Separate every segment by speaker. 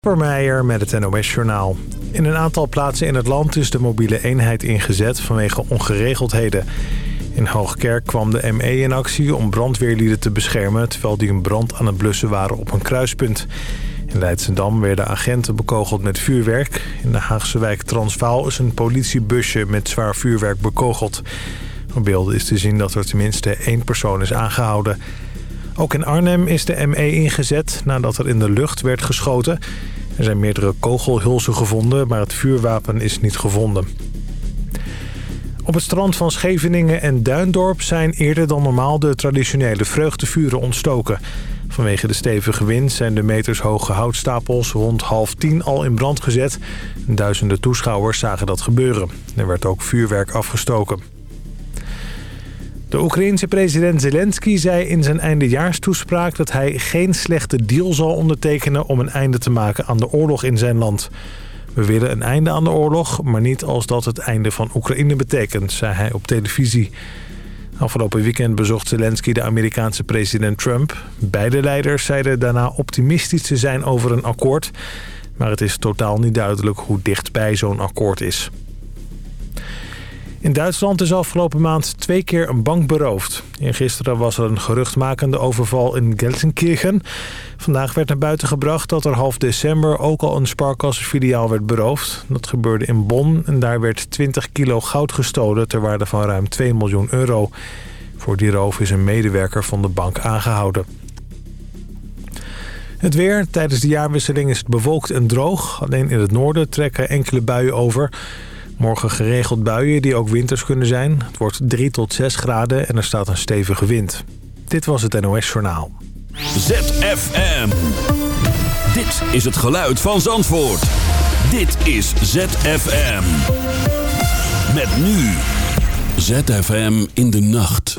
Speaker 1: Meijer met het NOS-journaal. In een aantal plaatsen in het land is de mobiele eenheid ingezet vanwege ongeregeldheden. In Hoogkerk kwam de ME in actie om brandweerlieden te beschermen... terwijl die een brand aan het blussen waren op een kruispunt. In Leidsendam werden agenten bekogeld met vuurwerk. In de Haagse wijk Transvaal is een politiebusje met zwaar vuurwerk bekogeld. Op beelden is te zien dat er tenminste één persoon is aangehouden... Ook in Arnhem is de ME ingezet nadat er in de lucht werd geschoten. Er zijn meerdere kogelhulzen gevonden, maar het vuurwapen is niet gevonden. Op het strand van Scheveningen en Duindorp zijn eerder dan normaal de traditionele vreugdevuren ontstoken. Vanwege de stevige wind zijn de metershoge houtstapels rond half tien al in brand gezet. Duizenden toeschouwers zagen dat gebeuren. Er werd ook vuurwerk afgestoken. De Oekraïense president Zelensky zei in zijn eindejaarstoespraak... dat hij geen slechte deal zal ondertekenen om een einde te maken aan de oorlog in zijn land. We willen een einde aan de oorlog, maar niet als dat het einde van Oekraïne betekent, zei hij op televisie. Afgelopen weekend bezocht Zelensky de Amerikaanse president Trump. Beide leiders zeiden daarna optimistisch te zijn over een akkoord... maar het is totaal niet duidelijk hoe dichtbij zo'n akkoord is. In Duitsland is afgelopen maand twee keer een bank beroofd. En gisteren was er een geruchtmakende overval in Gelsenkirchen. Vandaag werd naar buiten gebracht dat er half december ook al een sparkassenfiliaal werd beroofd. Dat gebeurde in Bonn en daar werd 20 kilo goud gestolen ter waarde van ruim 2 miljoen euro. Voor die roof is een medewerker van de bank aangehouden. Het weer. Tijdens de jaarwisseling is het bewolkt en droog. Alleen in het noorden trekken enkele buien over... Morgen geregeld buien die ook winters kunnen zijn. Het wordt 3 tot 6 graden en er staat een stevige wind. Dit was het NOS Journaal.
Speaker 2: ZFM. Dit is het geluid van Zandvoort. Dit is ZFM. Met nu. ZFM in de nacht.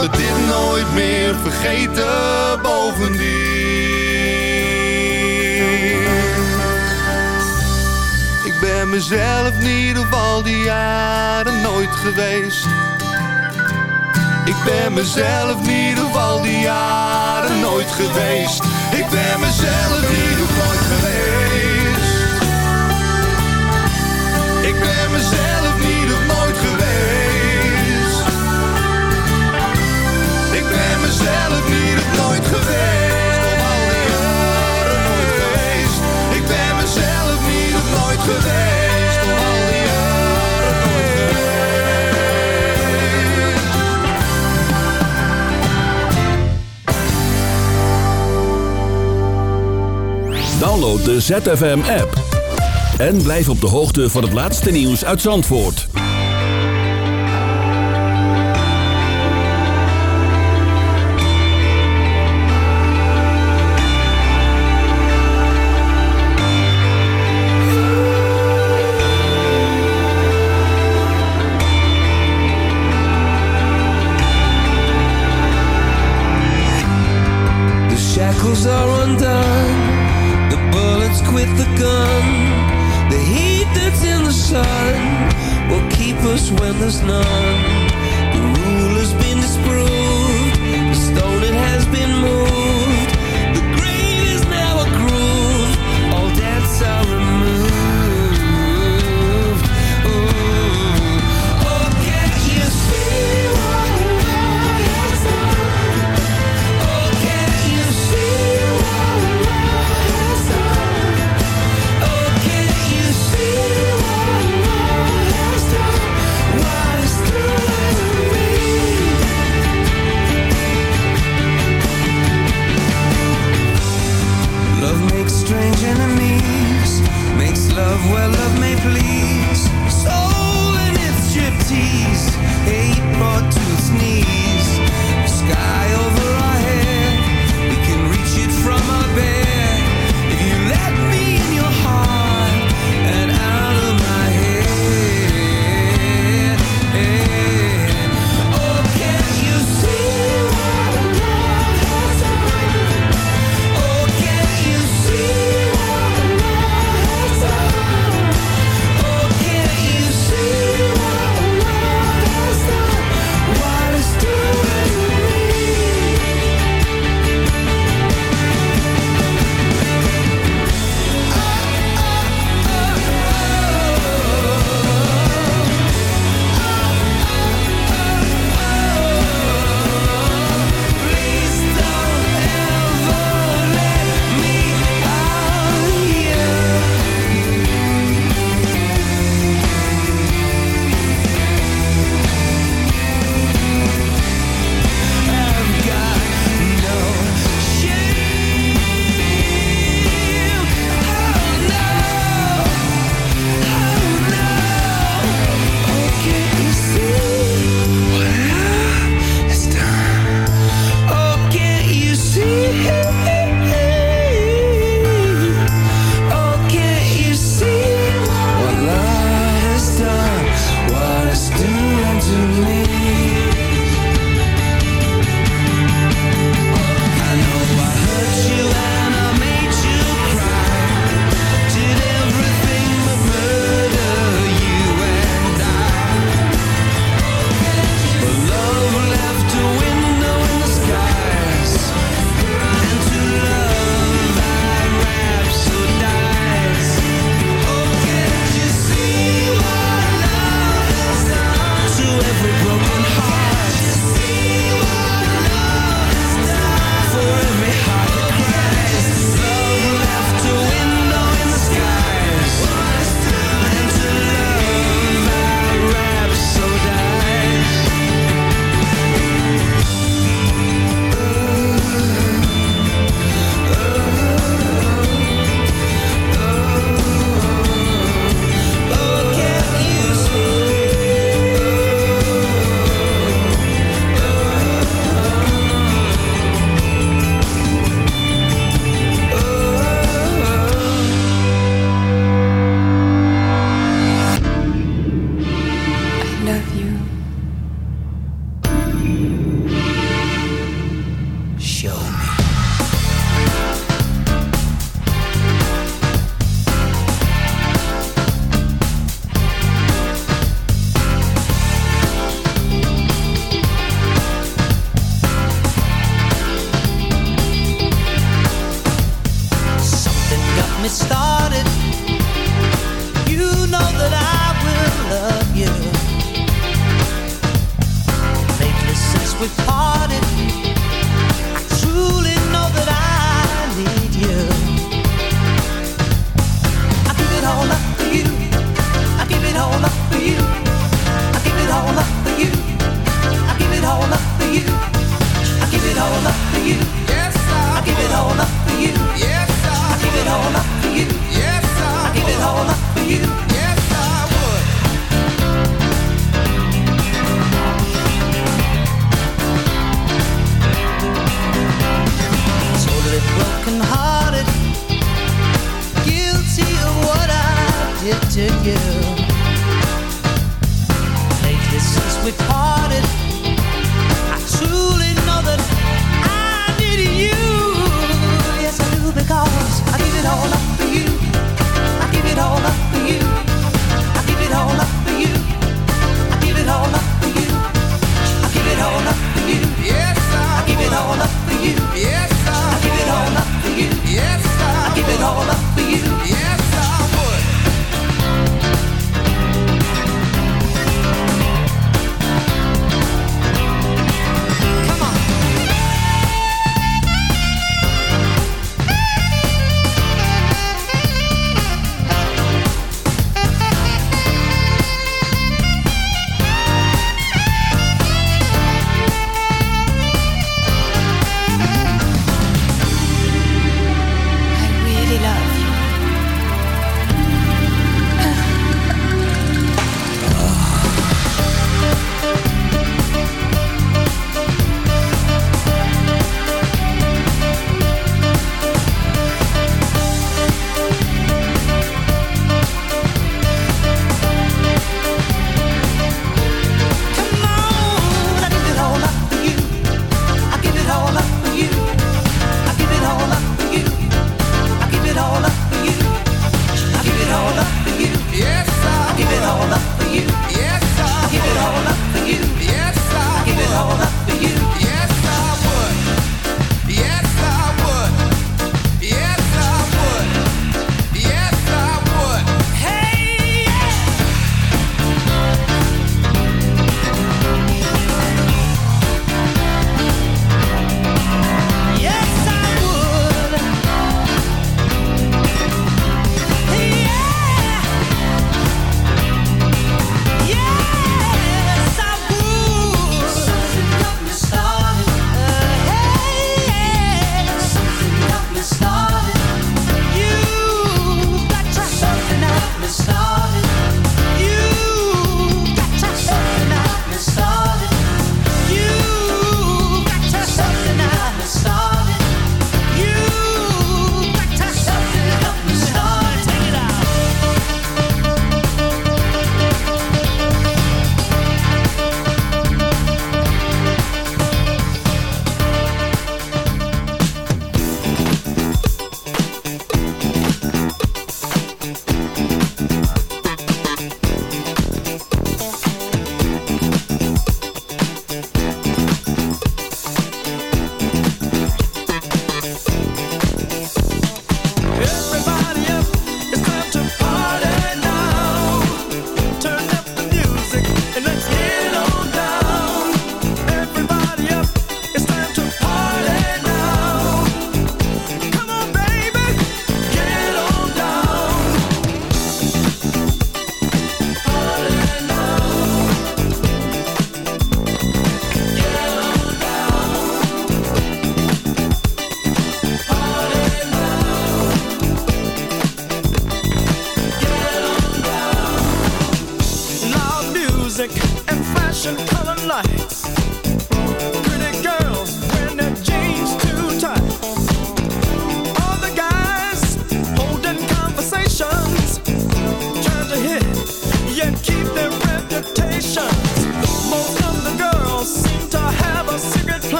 Speaker 3: We dit nooit meer vergeten bovendien. Ik ben mezelf niet ieder geval die jaren nooit geweest. Ik ben mezelf niet ieder geval die jaren nooit geweest. Ik ben mezelf niet ieder nooit geweest. Ik ben mezelf. mezelf niet het nooit geweest. Op al die jaren geweest. Ik ben mezelf niet het nooit geweest. Om al die jaren.
Speaker 4: Download de ZFM app. En blijf op de hoogte van het laatste nieuws uit Zandvoort.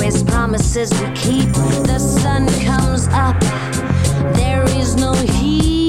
Speaker 5: Is
Speaker 6: promises we keep. The sun comes up, there is no heat.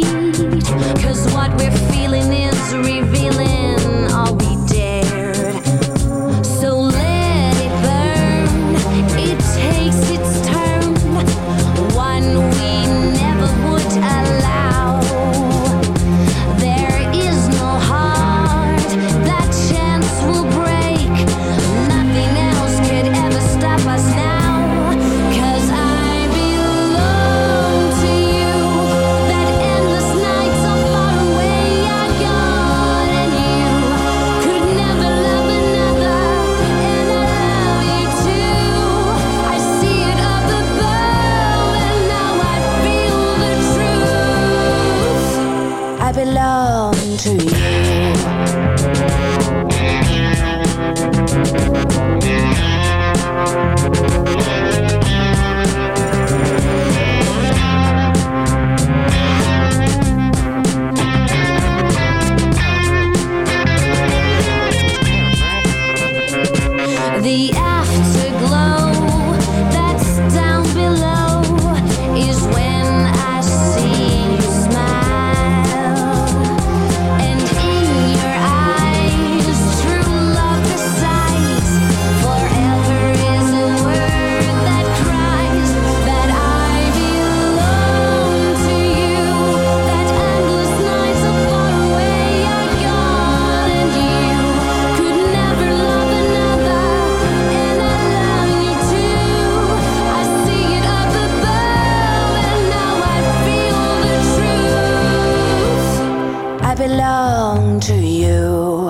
Speaker 6: Belong to you.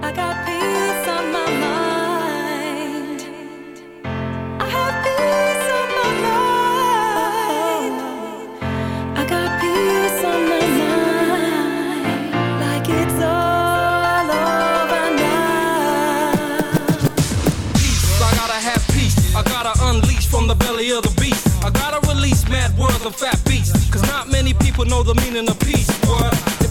Speaker 6: I
Speaker 7: got peace on my mind. I have peace on my mind. I got peace on my mind. Like it's all over now.
Speaker 8: Peace, I gotta have peace. I gotta unleash from the belly of the beast. I gotta release mad words of fat beats. Cause not many people know the meaning of peace. What?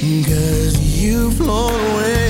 Speaker 7: Cause you
Speaker 2: flown away.